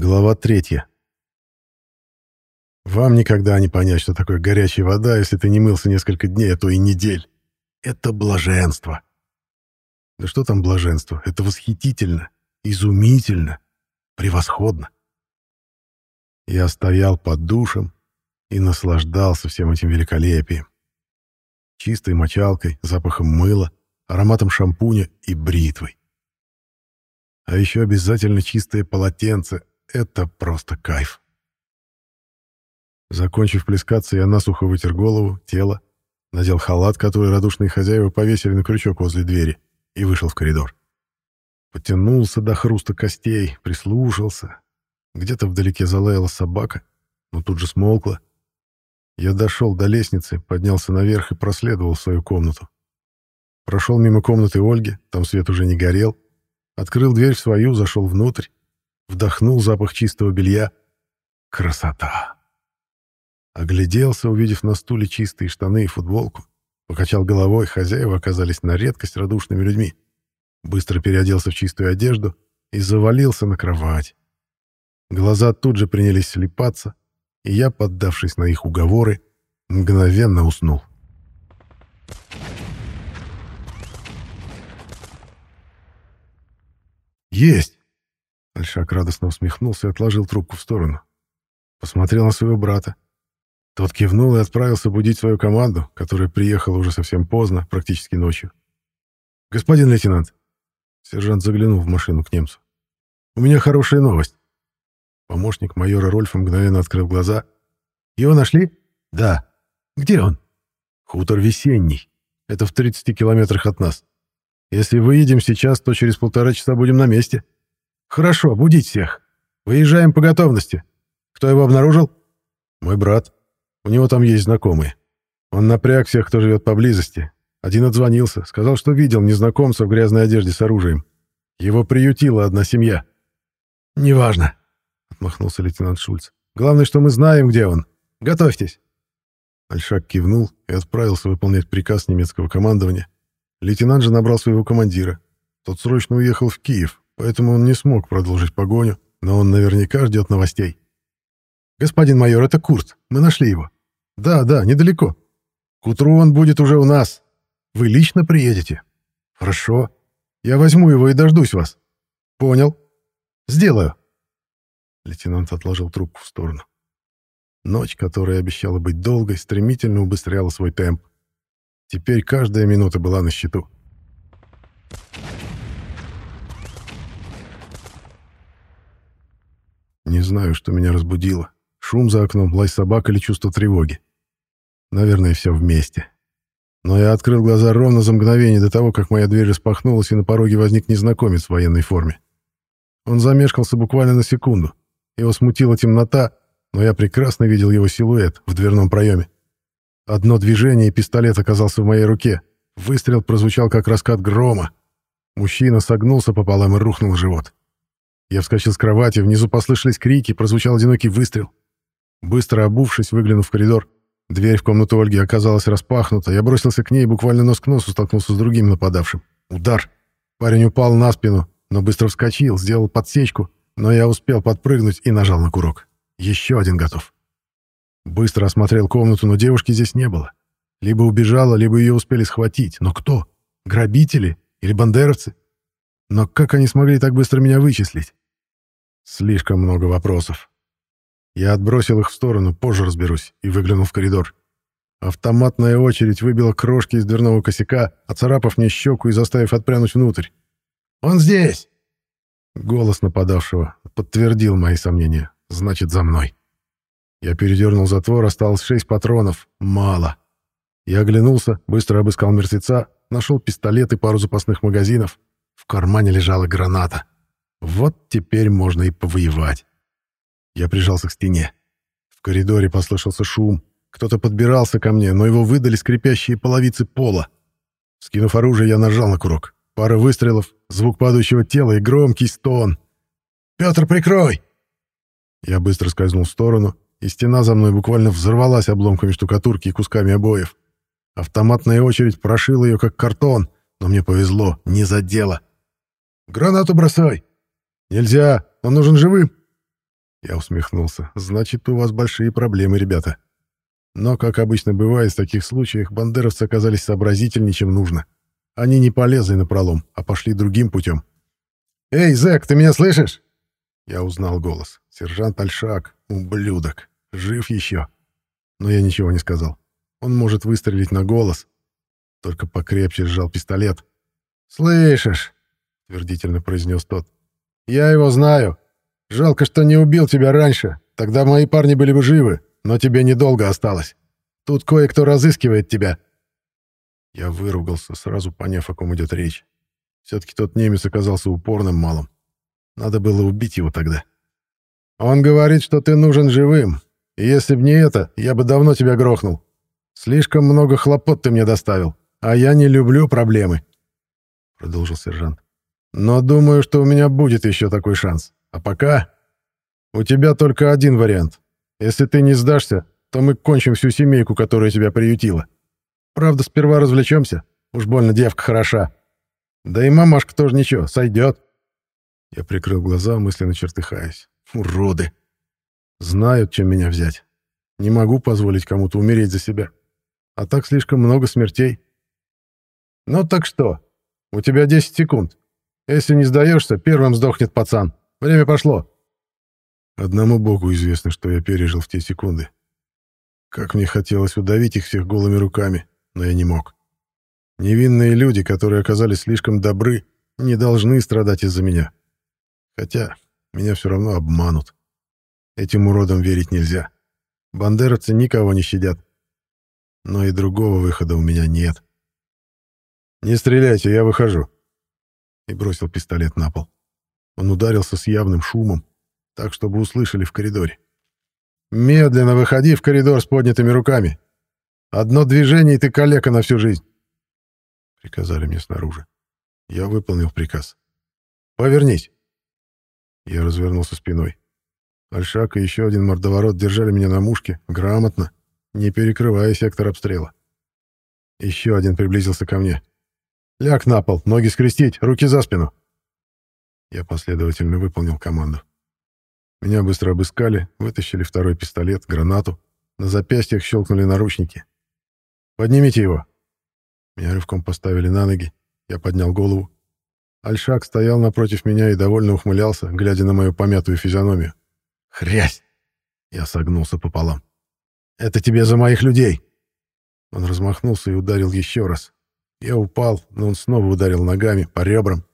Глава третья. Вам никогда не понять, что такое горячая вода, если ты не мылся несколько дней, а то и недель. Это блаженство. Да что там блаженство? Это восхитительно, изумительно, превосходно. Я стоял под душем и наслаждался всем этим великолепием. Чистой мочалкой, запахом мыла, ароматом шампуня и бритвой. А еще обязательно чистое полотенце, это просто кайф. Закончив плескаться, я насухо вытер голову, тело, надел халат, который радушные хозяева повесили на крючок возле двери, и вышел в коридор. Потянулся до хруста костей, прислушался. Где-то вдалеке залаяла собака, но тут же смолкла. Я дошел до лестницы, поднялся наверх и проследовал свою комнату. Прошел мимо комнаты Ольги, там свет уже не горел. Открыл дверь в свою, зашел внутрь. Вдохнул запах чистого белья. Красота! Огляделся, увидев на стуле чистые штаны и футболку. Покачал головой, хозяева оказались на редкость радушными людьми. Быстро переоделся в чистую одежду и завалился на кровать. Глаза тут же принялись слепаться, и я, поддавшись на их уговоры, мгновенно уснул. «Есть!» Альшак радостно усмехнулся и отложил трубку в сторону. Посмотрел на своего брата. Тот кивнул и отправился будить свою команду, которая приехала уже совсем поздно, практически ночью. «Господин лейтенант!» Сержант заглянул в машину к немцу. «У меня хорошая новость». Помощник майора Рольфа мгновенно открыл глаза. «Его нашли?» «Да». «Где он?» «Хутор Весенний. Это в 30 километрах от нас. Если выедем сейчас, то через полтора часа будем на месте». «Хорошо, будить всех. Выезжаем по готовности. Кто его обнаружил?» «Мой брат. У него там есть знакомые. Он напряг всех, кто живет поблизости. Один отзвонился, сказал, что видел незнакомца в грязной одежде с оружием. Его приютила одна семья». «Неважно», — отмахнулся лейтенант Шульц. «Главное, что мы знаем, где он. Готовьтесь». Альшак кивнул и отправился выполнять приказ немецкого командования. Лейтенант же набрал своего командира. Тот срочно уехал в Киев, поэтому он не смог продолжить погоню, но он наверняка ждет новостей. «Господин майор, это Курт. Мы нашли его». «Да, да, недалеко. К утру он будет уже у нас. Вы лично приедете?» «Хорошо. Я возьму его и дождусь вас». «Понял. Сделаю». Лейтенант отложил трубку в сторону. Ночь, которая обещала быть долгой, стремительно убыстряла свой темп. Теперь каждая минута была на счету. Не знаю, что меня разбудило. Шум за окном, лай собак или чувство тревоги. Наверное, все вместе. Но я открыл глаза ровно за мгновение до того, как моя дверь распахнулась, и на пороге возник незнакомец в военной форме. Он замешкался буквально на секунду. Его смутила темнота, но я прекрасно видел его силуэт в дверном проеме. Одно движение, и пистолет оказался в моей руке. Выстрел прозвучал, как раскат грома. Мужчина согнулся пополам и рухнул в живот. Я вскочил с кровати, внизу послышались крики, прозвучал одинокий выстрел. Быстро обувшись, выглянув в коридор, дверь в комнату Ольги оказалась распахнута. Я бросился к ней и буквально нос к носу столкнулся с другим нападавшим. Удар. Парень упал на спину, но быстро вскочил, сделал подсечку, но я успел подпрыгнуть и нажал на курок. Еще один готов. Быстро осмотрел комнату, но девушки здесь не было. Либо убежала, либо ее успели схватить. Но кто? Грабители или бандеровцы? Но как они смогли так быстро меня вычислить? Слишком много вопросов. Я отбросил их в сторону, позже разберусь, и выглянул в коридор. Автоматная очередь выбила крошки из дверного косяка, оцарапав мне щеку и заставив отпрянуть внутрь. «Он здесь!» Голос нападавшего подтвердил мои сомнения. «Значит, за мной». Я передернул затвор, осталось шесть патронов. Мало. Я оглянулся, быстро обыскал мертвеца, нашел пистолет и пару запасных магазинов. В кармане лежала граната. Вот теперь можно и повоевать. Я прижался к стене. В коридоре послышался шум. Кто-то подбирался ко мне, но его выдали скрипящие половицы пола. Скинув оружие, я нажал на курок. Пара выстрелов, звук падающего тела и громкий стон. «Петр, прикрой!» Я быстро скользнул в сторону, и стена за мной буквально взорвалась обломками штукатурки и кусками обоев. Автоматная очередь прошила ее как картон, но мне повезло, не задело. «Гранату бросай!» «Нельзя! Он нужен живым!» Я усмехнулся. «Значит, у вас большие проблемы, ребята». Но, как обычно бывает в таких случаях, бандеровцы оказались сообразительнее, чем нужно. Они не полезли на пролом, а пошли другим путем. «Эй, Зэк, ты меня слышишь?» Я узнал голос. Сержант Альшак, ублюдок, жив еще. Но я ничего не сказал. Он может выстрелить на голос. Только покрепче сжал пистолет. «Слышишь?» — твердительно произнес тот. «Я его знаю. Жалко, что не убил тебя раньше. Тогда мои парни были бы живы, но тебе недолго осталось. Тут кое-кто разыскивает тебя». Я выругался, сразу поняв, о ком идет речь. Все-таки тот немец оказался упорным малым. Надо было убить его тогда. «Он говорит, что ты нужен живым, и если б не это, я бы давно тебя грохнул. Слишком много хлопот ты мне доставил, а я не люблю проблемы», — продолжил сержант. «Но думаю, что у меня будет еще такой шанс. А пока у тебя только один вариант. Если ты не сдашься, то мы кончим всю семейку, которая тебя приютила. Правда, сперва развлечемся. Уж больно девка хороша. Да и мамашка тоже ничего, сойдет». Я прикрыл глаза, мысленно чертыхаясь. «Уроды! Знают, чем меня взять. Не могу позволить кому-то умереть за себя. А так слишком много смертей. Ну так что? У тебя 10 секунд. Если не сдаешься, первым сдохнет пацан. Время пошло. Одному богу известно, что я пережил в те секунды. Как мне хотелось удавить их всех голыми руками, но я не мог. Невинные люди, которые оказались слишком добры, не должны страдать из-за меня. Хотя меня все равно обманут. Этим уродам верить нельзя. Бандеровцы никого не щадят. Но и другого выхода у меня нет. «Не стреляйте, я выхожу!» И бросил пистолет на пол. Он ударился с явным шумом, так, чтобы услышали в коридоре. «Медленно выходи в коридор с поднятыми руками. Одно движение, и ты калека на всю жизнь!» Приказали мне снаружи. Я выполнил приказ. «Повернись!» Я развернулся спиной. Альшак и еще один мордоворот держали меня на мушке, грамотно, не перекрывая сектор обстрела. Еще один приблизился ко мне. «Ляг на пол, ноги скрестить, руки за спину!» Я последовательно выполнил команду. Меня быстро обыскали, вытащили второй пистолет, гранату. На запястьях щелкнули наручники. «Поднимите его!» Меня рывком поставили на ноги. Я поднял голову. Альшак стоял напротив меня и довольно ухмылялся, глядя на мою помятую физиономию. «Хрясь!» Я согнулся пополам. «Это тебе за моих людей!» Он размахнулся и ударил еще раз. Я упал, но он снова ударил ногами по ребрам.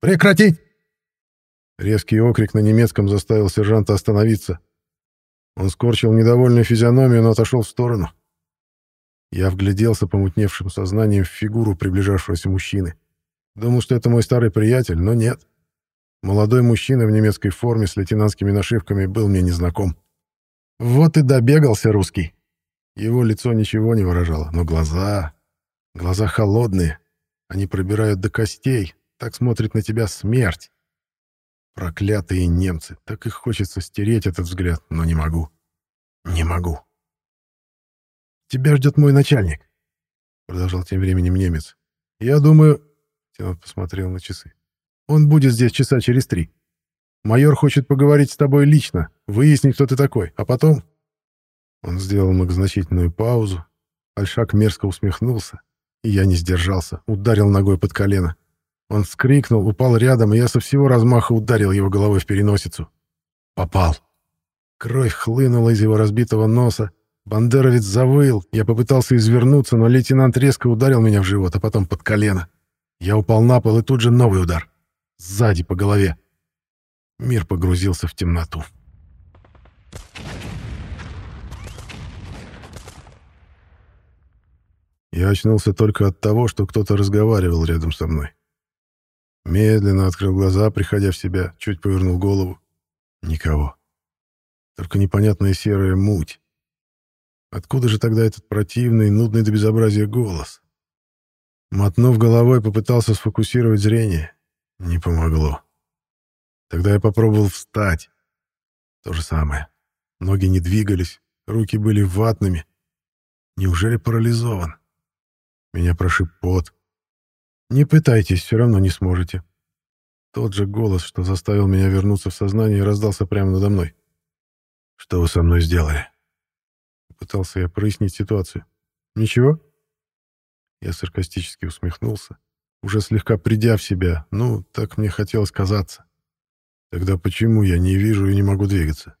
«Прекратить!» Резкий окрик на немецком заставил сержанта остановиться. Он скорчил недовольную физиономию, но отошел в сторону. Я вгляделся помутневшим сознанием в фигуру приближавшегося мужчины. Думал, что это мой старый приятель, но нет. Молодой мужчина в немецкой форме с лейтенантскими нашивками был мне незнаком. Вот и добегался русский. Его лицо ничего не выражало, но глаза... Глаза холодные. Они пробирают до костей. Так смотрит на тебя смерть. Проклятые немцы. Так и хочется стереть этот взгляд, но не могу. Не могу. «Тебя ждет мой начальник», — продолжал тем временем немец. «Я думаю...» — Тенот посмотрел на часы. Он будет здесь часа через три. Майор хочет поговорить с тобой лично, выяснить, кто ты такой, а потом...» Он сделал многозначительную паузу. Альшак мерзко усмехнулся, я не сдержался, ударил ногой под колено. Он вскрикнул, упал рядом, и я со всего размаха ударил его головой в переносицу. Попал. Кровь хлынула из его разбитого носа. Бандеровец завыл. Я попытался извернуться, но лейтенант резко ударил меня в живот, а потом под колено. Я упал на пол, и тут же новый удар. Сзади по голове. Мир погрузился в темноту. Я очнулся только от того, что кто-то разговаривал рядом со мной. Медленно открыл глаза, приходя в себя, чуть повернул голову. Никого. Только непонятная серая муть. Откуда же тогда этот противный, нудный до безобразия голос? Мотнув головой, попытался сфокусировать зрение. Не помогло. Тогда я попробовал встать. То же самое. Ноги не двигались, руки были ватными. Неужели парализован? Меня прошиб пот. Не пытайтесь, все равно не сможете. Тот же голос, что заставил меня вернуться в сознание, раздался прямо надо мной. «Что вы со мной сделали?» Пытался я прояснить ситуацию. «Ничего?» Я саркастически усмехнулся, уже слегка придя в себя. Ну, так мне хотелось казаться. Тогда почему я не вижу и не могу двигаться?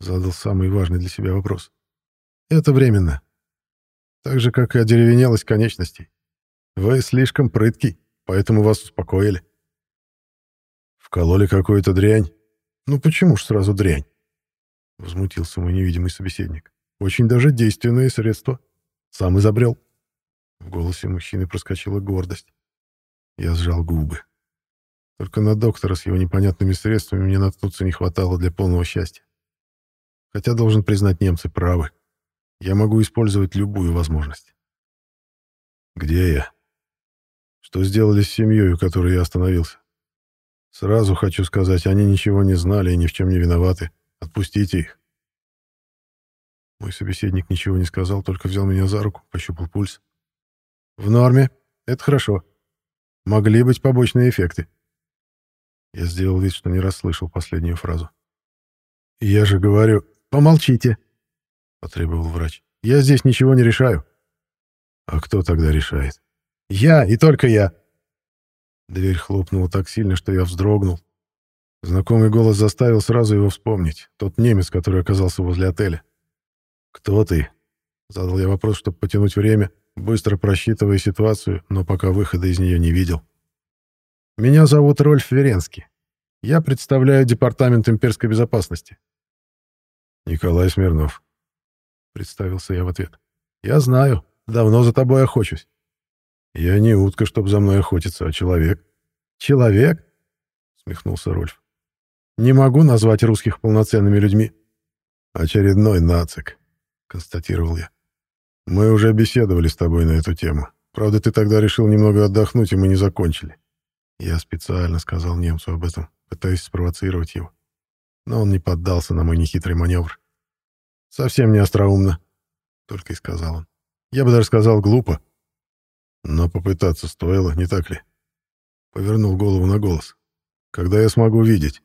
Задал самый важный для себя вопрос. Это временно. Так же, как и одеревенелость конечностей. Вы слишком прыткий, поэтому вас успокоили. Вкололи какую-то дрянь. Ну почему ж сразу дрянь? Возмутился мой невидимый собеседник. Очень даже действенное средство. Сам изобрел. В голосе мужчины проскочила гордость. Я сжал губы. Только на доктора с его непонятными средствами мне наткнуться не хватало для полного счастья. Хотя, должен признать, немцы правы. Я могу использовать любую возможность. Где я? Что сделали с семьей, у которой я остановился? Сразу хочу сказать, они ничего не знали и ни в чем не виноваты. Отпустите их. Мой собеседник ничего не сказал, только взял меня за руку, пощупал пульс. В норме. Это хорошо. Могли быть побочные эффекты. Я сделал вид, что не расслышал последнюю фразу. «Я же говорю, помолчите!» — потребовал врач. «Я здесь ничего не решаю». «А кто тогда решает?» «Я и только я!» Дверь хлопнула так сильно, что я вздрогнул. Знакомый голос заставил сразу его вспомнить. Тот немец, который оказался возле отеля. «Кто ты?» — задал я вопрос, чтобы потянуть время, быстро просчитывая ситуацию, но пока выхода из нее не видел. «Меня зовут Рольф Веренский. Я представляю Департамент имперской безопасности». «Николай Смирнов», — представился я в ответ. «Я знаю. Давно за тобой охочусь». «Я не утка, чтобы за мной охотиться, а человек». «Человек?» — смехнулся Рольф. «Не могу назвать русских полноценными людьми». «Очередной нацик», — констатировал я. «Мы уже беседовали с тобой на эту тему. Правда, ты тогда решил немного отдохнуть, и мы не закончили». Я специально сказал немцу об этом, пытаясь спровоцировать его. Но он не поддался на мой нехитрый маневр. «Совсем не остроумно», — только и сказал он. «Я бы даже сказал глупо». Но попытаться стоило, не так ли? Повернул голову на голос. «Когда я смогу видеть?»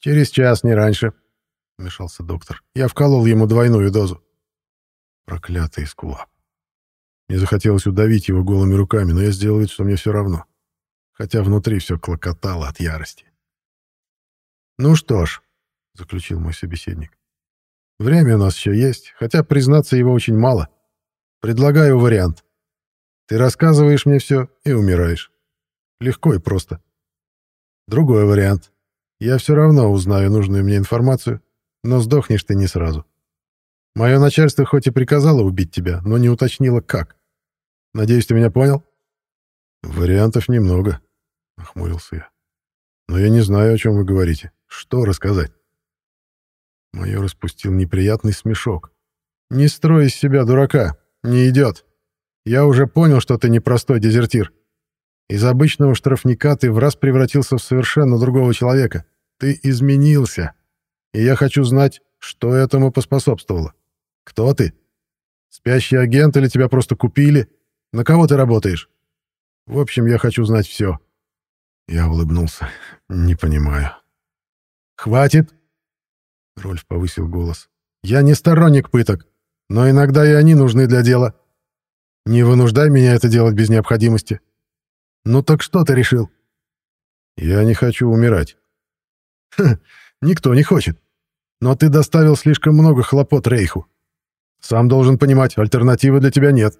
«Через час, не раньше», — вмешался доктор. «Я вколол ему двойную дозу». Проклятый скулап. Мне захотелось удавить его голыми руками, но я сделал вид, что мне все равно. Хотя внутри все клокотало от ярости. «Ну что ж», — заключил мой собеседник, — «время у нас еще есть, хотя, признаться, его очень мало. Предлагаю вариант. Ты рассказываешь мне все и умираешь. Легко и просто. Другой вариант. Я все равно узнаю нужную мне информацию, но сдохнешь ты не сразу. Мое начальство хоть и приказало убить тебя, но не уточнило, как. Надеюсь, ты меня понял? Вариантов немного, — нахмурился я. Но я не знаю, о чем вы говорите. Что рассказать? Майор распустил неприятный смешок. «Не строй из себя дурака. Не идет. Я уже понял, что ты непростой дезертир. Из обычного штрафника ты в раз превратился в совершенно другого человека. Ты изменился. И я хочу знать, что этому поспособствовало. Кто ты? Спящий агент или тебя просто купили? На кого ты работаешь? В общем, я хочу знать все. Я улыбнулся. Не понимаю. Хватит! Рольф повысил голос. Я не сторонник пыток, но иногда и они нужны для дела. Не вынуждай меня это делать без необходимости. Ну так что ты решил? Я не хочу умирать. Ха, никто не хочет. Но ты доставил слишком много хлопот Рейху. Сам должен понимать, альтернативы для тебя нет.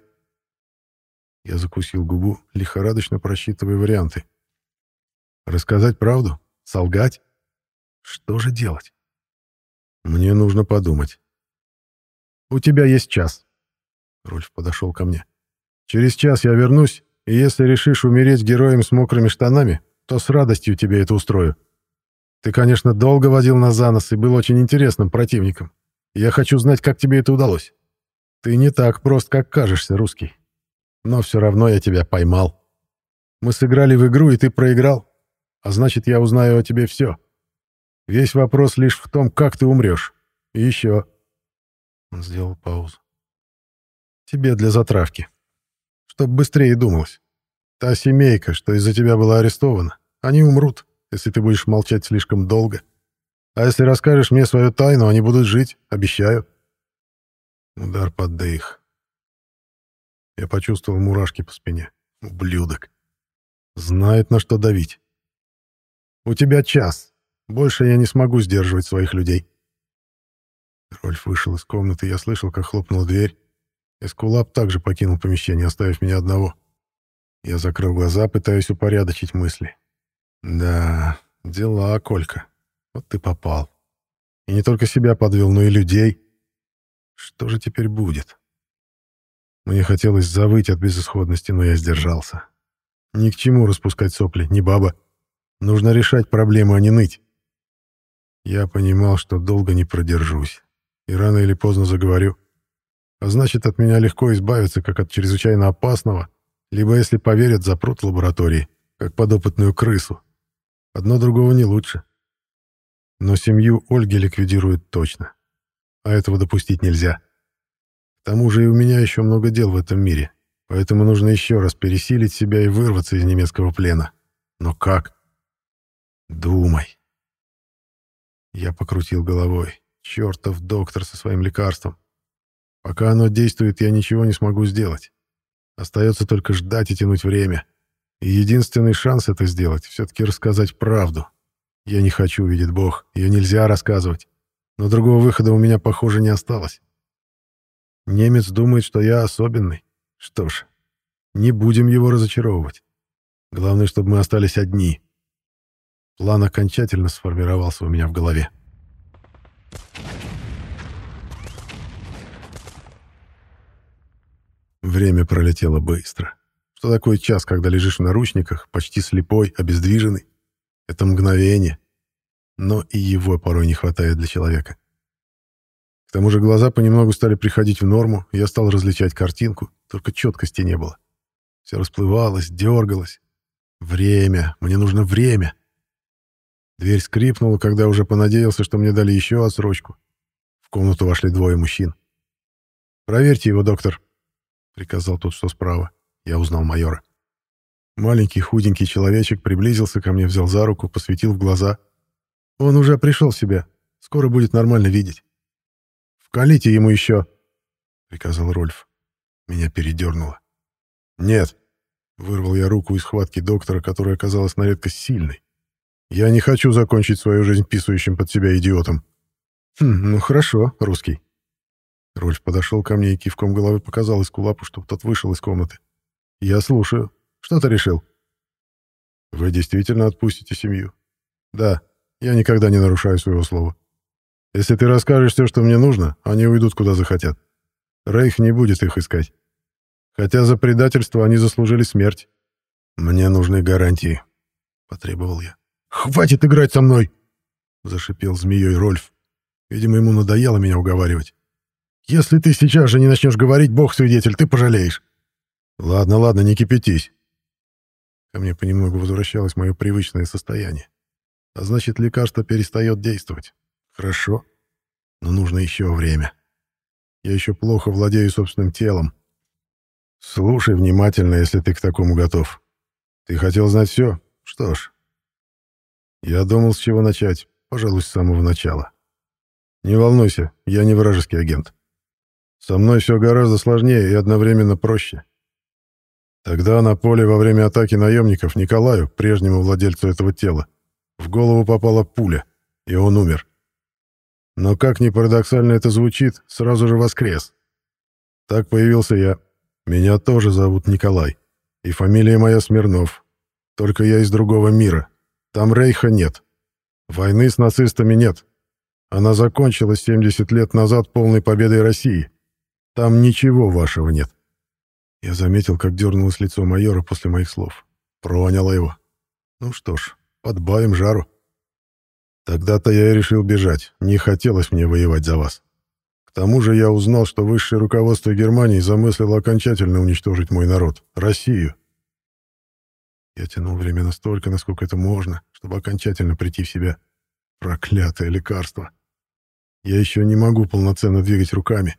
Я закусил губу, лихорадочно просчитывая варианты. Рассказать правду? Солгать? Что же делать? Мне нужно подумать. У тебя есть час. Рольф подошел ко мне. Через час я вернусь, и если решишь умереть героем с мокрыми штанами, то с радостью тебе это устрою. Ты, конечно, долго водил нас за нос и был очень интересным противником. Я хочу знать, как тебе это удалось. Ты не так прост, как кажешься, русский. Но все равно я тебя поймал. Мы сыграли в игру, и ты проиграл. А значит, я узнаю о тебе все. Весь вопрос лишь в том, как ты умрешь. И еще...» Он сделал паузу. «Тебе для затравки. Чтоб быстрее думалось. Та семейка, что из-за тебя была арестована, они умрут, если ты будешь молчать слишком долго. А если расскажешь мне свою тайну, они будут жить, обещаю. Удар под дых. Я почувствовал мурашки по спине. Ублюдок. Знает, на что давить. У тебя час. Больше я не смогу сдерживать своих людей. Рольф вышел из комнаты, я слышал, как хлопнула дверь. Эскулап также покинул помещение, оставив меня одного. Я закрыл глаза, пытаясь упорядочить мысли. Да, дела, Колька. Вот ты попал. И не только себя подвел, но и людей. Что же теперь будет? Мне хотелось завыть от безысходности, но я сдержался. Ни к чему распускать сопли, не баба. Нужно решать проблему, а не ныть. Я понимал, что долго не продержусь. И рано или поздно заговорю. А значит, от меня легко избавиться, как от чрезвычайно опасного, либо, если поверят, запрут в лаборатории, как подопытную крысу. Одно другого не лучше. Но семью Ольги ликвидируют точно. А этого допустить нельзя. К тому же и у меня еще много дел в этом мире, поэтому нужно еще раз пересилить себя и вырваться из немецкого плена. Но как? Думай. Я покрутил головой. Чертов доктор со своим лекарством. Пока оно действует, я ничего не смогу сделать. Остается только ждать и тянуть время. И единственный шанс это сделать — все-таки рассказать правду. Я не хочу, видит Бог, ее нельзя рассказывать. Но другого выхода у меня, похоже, не осталось. Немец думает, что я особенный. Что ж, не будем его разочаровывать. Главное, чтобы мы остались одни. План окончательно сформировался у меня в голове. Время пролетело быстро. Что такое час, когда лежишь в наручниках, почти слепой, обездвиженный? Это мгновение. Но и его порой не хватает для человека. К тому же глаза понемногу стали приходить в норму, я стал различать картинку, только четкости не было. Все расплывалось, дергалось. Время, мне нужно время. Дверь скрипнула, когда уже понадеялся, что мне дали еще отсрочку. В комнату вошли двое мужчин. «Проверьте его, доктор», — приказал тот, что справа. Я узнал майора. Маленький худенький человечек приблизился ко мне, взял за руку, посветил в глаза. «Он уже пришел в себя. Скоро будет нормально видеть». «Вкалите ему еще», — приказал Рольф. Меня передернуло. «Нет», — вырвал я руку из хватки доктора, которая оказалась на редкость сильной. «Я не хочу закончить свою жизнь писающим под себя идиотом». «Хм, ну хорошо, русский». Рольф подошел ко мне и кивком головы показал из кулапу, чтобы тот вышел из комнаты. «Я слушаю. Что ты решил?» «Вы действительно отпустите семью?» «Да. Я никогда не нарушаю своего слова. Если ты расскажешь все, что мне нужно, они уйдут куда захотят. Рейх не будет их искать. Хотя за предательство они заслужили смерть. Мне нужны гарантии», — потребовал я. «Хватит играть со мной!» — зашипел змеей Рольф. Видимо, ему надоело меня уговаривать. «Если ты сейчас же не начнешь говорить, бог свидетель, ты пожалеешь. «Ладно, ладно, не кипятись». Ко мне понемногу возвращалось мое привычное состояние. А значит, лекарство перестает действовать. Хорошо. Но нужно еще время. Я еще плохо владею собственным телом. Слушай внимательно, если ты к такому готов. Ты хотел знать все? Что ж. Я думал, с чего начать. Пожалуй, с самого начала. Не волнуйся, я не вражеский агент. Со мной все гораздо сложнее и одновременно проще. Тогда на поле во время атаки наемников Николаю, прежнему владельцу этого тела, в голову попала пуля, и он умер. Но как ни парадоксально это звучит, сразу же воскрес. Так появился я. Меня тоже зовут Николай. И фамилия моя Смирнов. Только я из другого мира. Там рейха нет. Войны с нацистами нет. Она закончилась 70 лет назад полной победой России. Там ничего вашего нет. Я заметил, как дернулось лицо майора после моих слов. Проняло его. Ну что ж, подбавим жару. Тогда-то я и решил бежать. Не хотелось мне воевать за вас. К тому же я узнал, что высшее руководство Германии замыслило окончательно уничтожить мой народ, Россию. Я тянул время настолько, насколько это можно, чтобы окончательно прийти в себя. Проклятое лекарство. Я еще не могу полноценно двигать руками.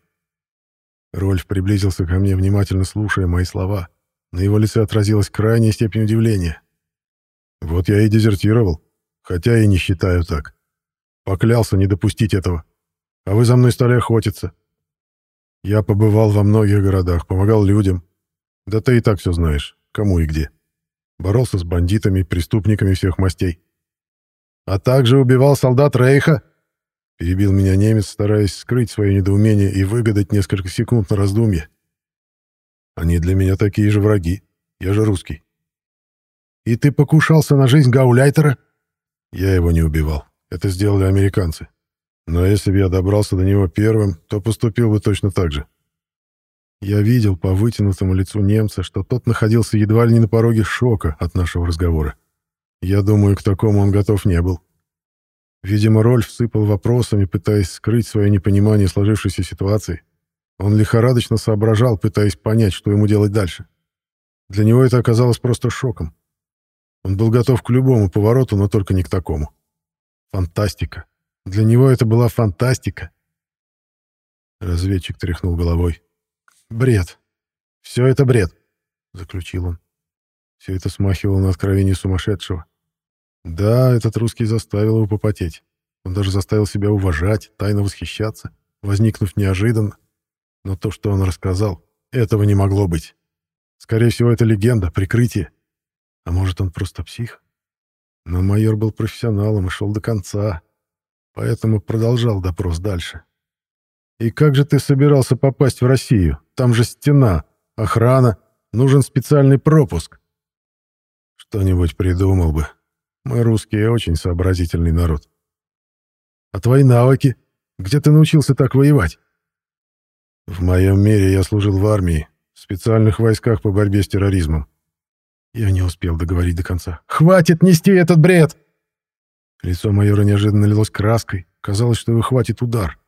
Рольф приблизился ко мне, внимательно слушая мои слова. На его лице отразилась крайняя степень удивления. «Вот я и дезертировал, хотя и не считаю так. Поклялся не допустить этого. А вы за мной стали охотиться. Я побывал во многих городах, помогал людям. Да ты и так все знаешь, кому и где. Боролся с бандитами, преступниками всех мастей. А также убивал солдат Рейха. Перебил меня немец, стараясь скрыть свое недоумение и выгадать несколько секунд на раздумье. Они для меня такие же враги. Я же русский. И ты покушался на жизнь Гауляйтера? Я его не убивал. Это сделали американцы. Но если бы я добрался до него первым, то поступил бы точно так же. Я видел по вытянутому лицу немца, что тот находился едва ли не на пороге шока от нашего разговора. Я думаю, к такому он готов не был. Видимо, Рольф сыпал вопросами, пытаясь скрыть свое непонимание сложившейся ситуации. Он лихорадочно соображал, пытаясь понять, что ему делать дальше. Для него это оказалось просто шоком. Он был готов к любому повороту, но только не к такому. Фантастика. Для него это была фантастика. Разведчик тряхнул головой. «Бред. Все это бред», — заключил он. Все это смахивало на откровение сумасшедшего. Да, этот русский заставил его попотеть. Он даже заставил себя уважать, тайно восхищаться, возникнув неожиданно. Но то, что он рассказал, этого не могло быть. Скорее всего, это легенда, прикрытие. А может, он просто псих? Но майор был профессионалом и шел до конца, поэтому продолжал допрос дальше. «И как же ты собирался попасть в Россию? Там же стена, охрана, нужен специальный пропуск». «Что-нибудь придумал бы. Мы, русские, очень сообразительный народ». «А твои навыки? Где ты научился так воевать?» «В моем мире я служил в армии, в специальных войсках по борьбе с терроризмом. Я не успел договорить до конца. «Хватит нести этот бред!» Лицо майора неожиданно лилось краской. Казалось, что его хватит удар.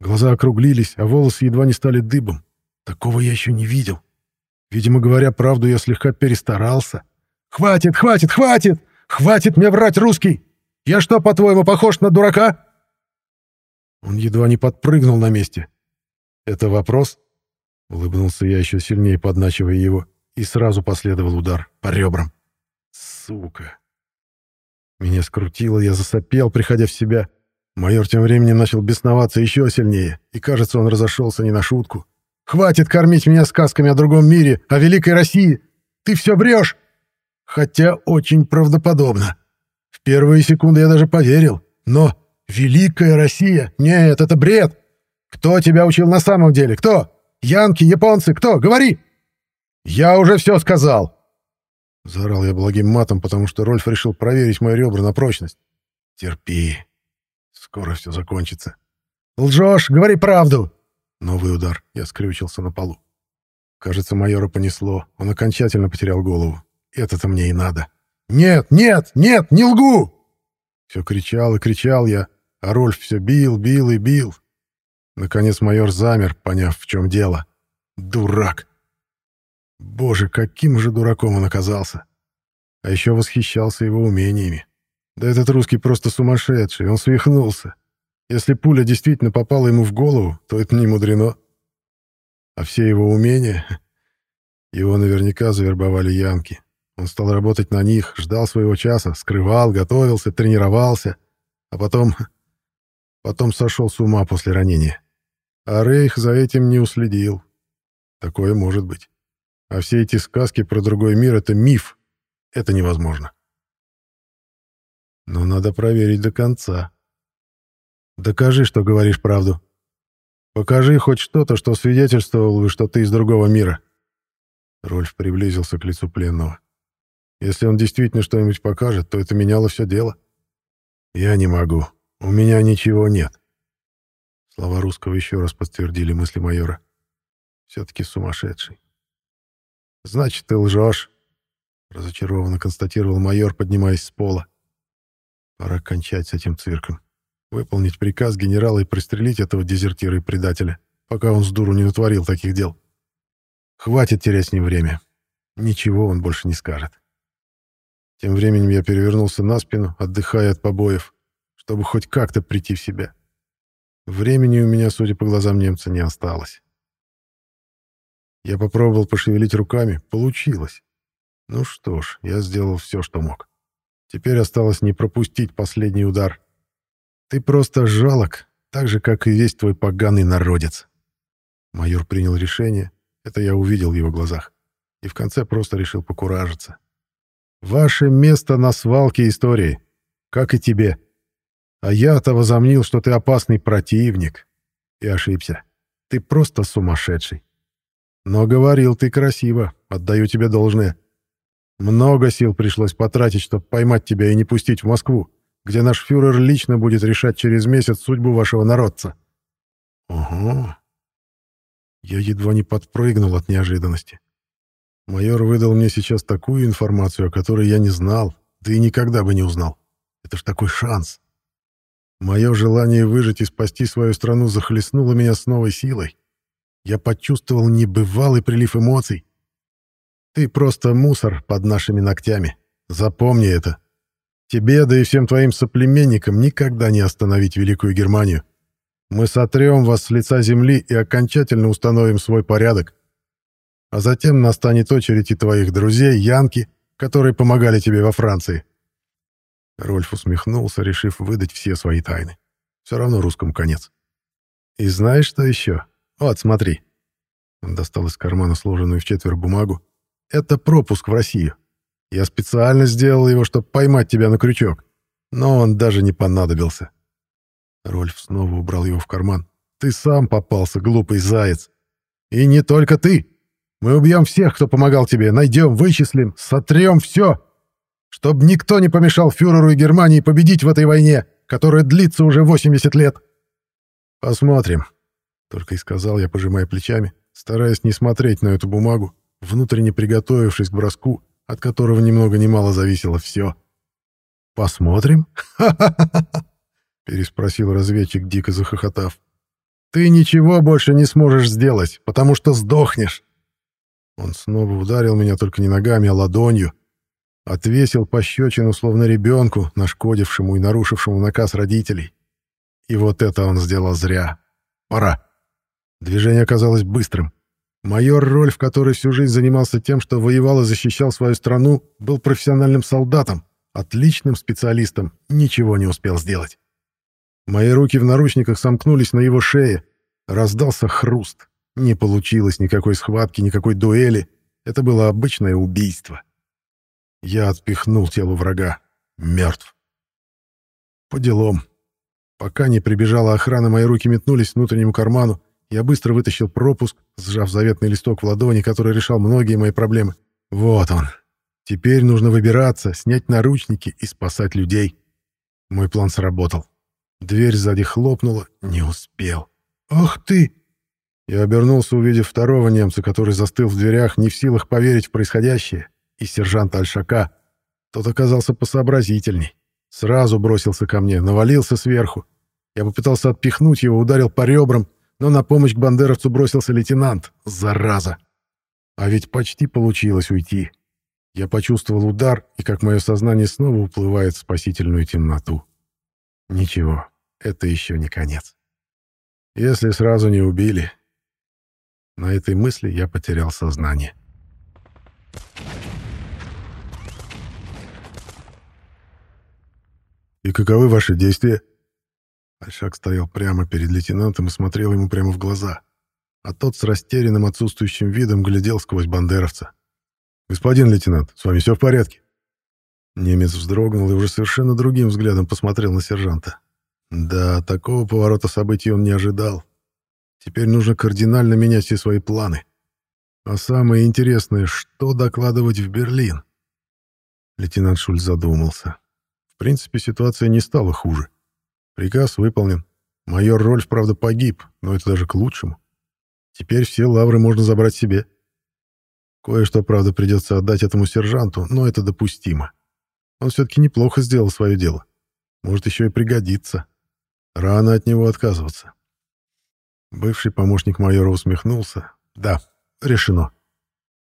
Глаза округлились, а волосы едва не стали дыбом. Такого я еще не видел. Видимо, говоря правду, я слегка перестарался. «Хватит, хватит, хватит! Хватит мне врать, русский! Я что, по-твоему, похож на дурака?» Он едва не подпрыгнул на месте. «Это вопрос?» — улыбнулся я еще сильнее, подначивая его, и сразу последовал удар по ребрам. «Сука!» Меня скрутило, я засопел, приходя в себя. Майор тем временем начал бесноваться еще сильнее, и, кажется, он разошелся не на шутку. «Хватит кормить меня сказками о другом мире, о великой России! Ты все врешь!» Хотя очень правдоподобно. В первые секунды я даже поверил. Но великая Россия? Нет, это бред! Кто тебя учил на самом деле? Кто? Янки, японцы, кто? Говори!» «Я уже все сказал!» Заорал я благим матом, потому что Рольф решил проверить мои ребра на прочность. «Терпи. Скоро все закончится». «Лжешь! Говори правду!» Новый удар. Я скрючился на полу. Кажется, майора понесло. Он окончательно потерял голову. Это-то мне и надо. «Нет, нет, нет, не лгу!» Все кричал и кричал я, а Рольф все бил, бил и бил. Наконец майор замер, поняв, в чем дело. Дурак! Боже, каким же дураком он оказался! А еще восхищался его умениями. Да этот русский просто сумасшедший, он свихнулся. Если пуля действительно попала ему в голову, то это не мудрено. А все его умения... Его наверняка завербовали янки. Он стал работать на них, ждал своего часа, скрывал, готовился, тренировался, а потом... Потом сошел с ума после ранения. А Рейх за этим не уследил. Такое может быть. А все эти сказки про другой мир — это миф. Это невозможно. Но надо проверить до конца. Докажи, что говоришь правду. Покажи хоть что-то, что свидетельствовало бы, что ты из другого мира. Рольф приблизился к лицу пленного. Если он действительно что-нибудь покажет, то это меняло все дело. Я не могу. У меня ничего нет. Слова русского еще раз подтвердили мысли майора. Все-таки сумасшедший. «Значит, ты лжешь», — разочарованно констатировал майор, поднимаясь с пола. «Пора кончать с этим цирком. Выполнить приказ генерала и пристрелить этого дезертира и предателя, пока он с дуру не натворил таких дел. Хватит терять с ним время. Ничего он больше не скажет». Тем временем я перевернулся на спину, отдыхая от побоев, чтобы хоть как-то прийти в себя. Времени у меня, судя по глазам немца, не осталось. Я попробовал пошевелить руками. Получилось. Ну что ж, я сделал все, что мог. Теперь осталось не пропустить последний удар. Ты просто жалок, так же, как и весь твой поганый народец. Майор принял решение, это я увидел в его глазах, и в конце просто решил покуражиться. Ваше место на свалке истории, как и тебе. А я-то возомнил, что ты опасный противник. И ошибся. Ты просто сумасшедший. Но говорил ты красиво, отдаю тебе должное. Много сил пришлось потратить, чтобы поймать тебя и не пустить в Москву, где наш фюрер лично будет решать через месяц судьбу вашего народца. Ого. Я едва не подпрыгнул от неожиданности. Майор выдал мне сейчас такую информацию, о которой я не знал, да и никогда бы не узнал. Это ж такой шанс. Мое желание выжить и спасти свою страну захлестнуло меня с новой силой. Я почувствовал небывалый прилив эмоций. Ты просто мусор под нашими ногтями. Запомни это. Тебе, да и всем твоим соплеменникам никогда не остановить Великую Германию. Мы сотрем вас с лица земли и окончательно установим свой порядок. А затем настанет очередь и твоих друзей, Янки, которые помогали тебе во Франции. Рольф усмехнулся, решив выдать все свои тайны. Все равно русскому конец. И знаешь, что еще? Вот, смотри. Он достал из кармана сложенную в четверо бумагу. Это пропуск в Россию. Я специально сделал его, чтобы поймать тебя на крючок. Но он даже не понадобился. Рольф снова убрал его в карман. Ты сам попался, глупый заяц. И не только ты. Мы убьем всех, кто помогал тебе, найдем, вычислим, сотрем все, чтобы никто не помешал фюреру и Германии победить в этой войне, которая длится уже 80 лет. Посмотрим, только и сказал я, пожимая плечами, стараясь не смотреть на эту бумагу, внутренне приготовившись к броску, от которого ни много ни мало зависело все. «Посмотрим?» переспросил разведчик, дико захохотав. «Ты ничего больше не сможешь сделать, потому что сдохнешь!» Он снова ударил меня только не ногами, а ладонью. Отвесил пощечину, словно ребенку, нашкодившему и нарушившему наказ родителей. И вот это он сделал зря. Пора. Движение оказалось быстрым. Майор Рольф, который всю жизнь занимался тем, что воевал и защищал свою страну, был профессиональным солдатом, отличным специалистом, ничего не успел сделать. Мои руки в наручниках сомкнулись на его шее. Раздался хруст. Не получилось никакой схватки, никакой дуэли. Это было обычное убийство. Я отпихнул тело врага. Мертв. По делам. Пока не прибежала охрана, мои руки метнулись внутреннему карману. Я быстро вытащил пропуск, сжав заветный листок в ладони, который решал многие мои проблемы. Вот он. Теперь нужно выбираться, снять наручники и спасать людей. Мой план сработал. Дверь сзади хлопнула. Не успел. «Ах ты!» Я обернулся, увидев второго немца, который застыл в дверях, не в силах поверить в происходящее, и сержанта Альшака. Тот оказался посообразительней. Сразу бросился ко мне, навалился сверху. Я попытался отпихнуть его, ударил по ребрам, но на помощь к бандеровцу бросился лейтенант. Зараза! А ведь почти получилось уйти. Я почувствовал удар, и как мое сознание снова уплывает в спасительную темноту. Ничего, это еще не конец. Если сразу не убили, на этой мысли я потерял сознание. «И каковы ваши действия?» Альшак стоял прямо перед лейтенантом и смотрел ему прямо в глаза, а тот с растерянным отсутствующим видом глядел сквозь бандеровца. «Господин лейтенант, с вами все в порядке?» Немец вздрогнул и уже совершенно другим взглядом посмотрел на сержанта. Да, такого поворота событий он не ожидал. Теперь нужно кардинально менять все свои планы. А самое интересное, что докладывать в Берлин? Лейтенант Шульц задумался. В принципе, ситуация не стала хуже. Приказ выполнен. Майор Рольф, правда, погиб, но это даже к лучшему. Теперь все лавры можно забрать себе. Кое-что, правда, придется отдать этому сержанту, но это допустимо. Он все-таки неплохо сделал свое дело. Может, еще и пригодится. Рано от него отказываться. Бывший помощник майора усмехнулся. «Да, решено.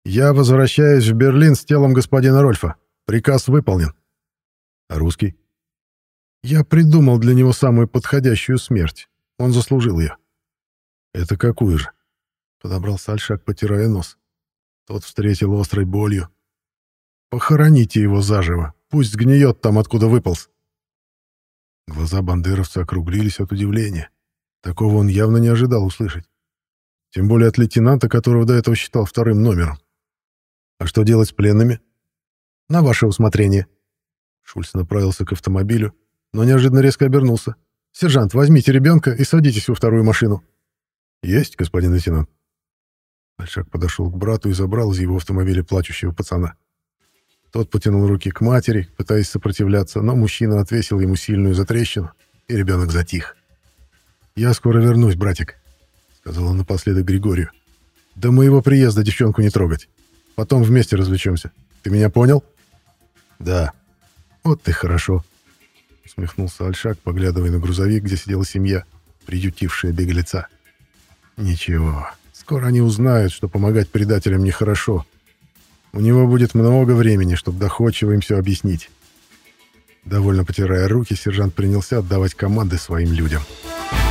Я возвращаюсь в Берлин с телом господина Рольфа. Приказ выполнен». «А русский?» «Я придумал для него самую подходящую смерть. Он заслужил ее». «Это какую же?» Подобрал Сальшак, потирая нос. Тот встретил острой болью. «Похороните его заживо. Пусть сгниет там, откуда выполз». Глаза бандеровца округлились от удивления. Такого он явно не ожидал услышать. Тем более от лейтенанта, которого до этого считал вторым номером. «А что делать с пленными?» «На ваше усмотрение». Шульц направился к автомобилю, но неожиданно резко обернулся. «Сержант, возьмите ребенка и садитесь во вторую машину». «Есть, господин лейтенант». Большак подошел к брату и забрал из его автомобиля плачущего пацана. Тот потянул руки к матери, пытаясь сопротивляться, но мужчина отвесил ему сильную затрещину, и ребенок затих. «Я скоро вернусь, братик», — сказал он напоследок Григорию. «До моего приезда девчонку не трогать. Потом вместе развлечемся. Ты меня понял?» «Да». «Вот ты хорошо», — усмехнулся Альшак, поглядывая на грузовик, где сидела семья, приютившая беглеца. «Ничего, скоро они узнают, что помогать предателям нехорошо, у него будет много времени, чтобы доходчиво им все объяснить. Довольно потирая руки, сержант принялся отдавать команды своим людям. «Связь»